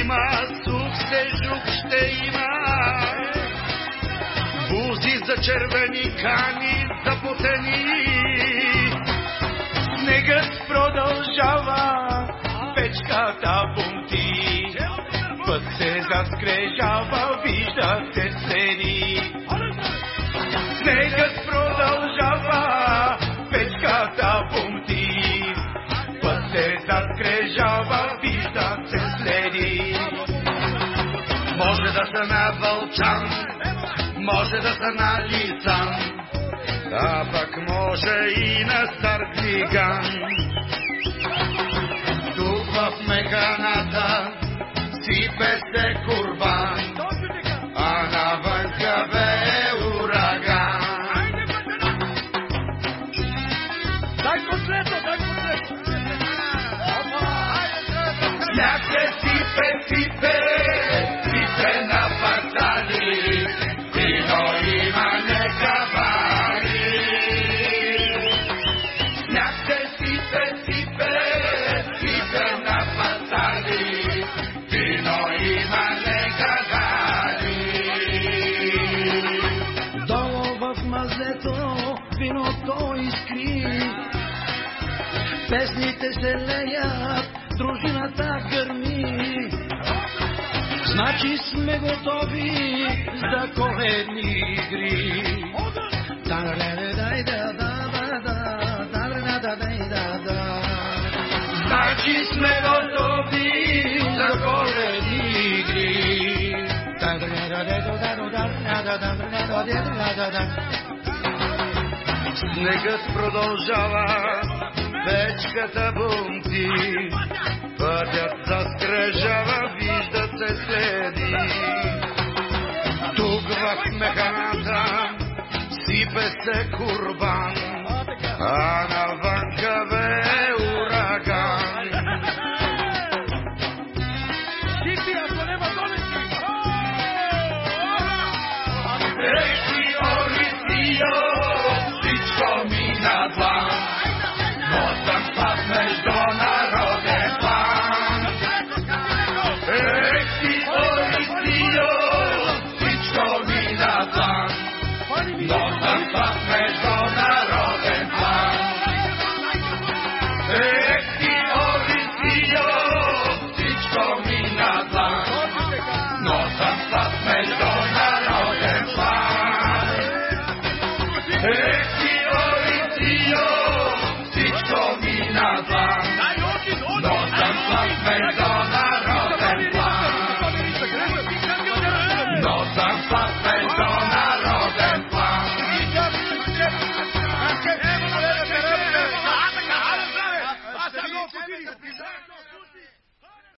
зима, сух се жук ще има. Бузи за червени кани, запотени. Снегът продължава, печката бунти. Път се заскрежава, вижда се следи. Снегът продължава, печката бунти. Може да са на вълчан, може да са на лицан, а пък може и на стар глиган. Тук в механата сипе се курбан, а навън вее ураган. Дай последно, дай последно. Сняг се сипе, сипе, сипе Мазето виното искри. Песните се леят, дружината гърми. Значи сме готови за коледни игри. Значи сме готови Снегът продължава, печката бунти, пътят заскрежава, виждат се следи. Тук в механата сипе се курбан, а навън more than five men.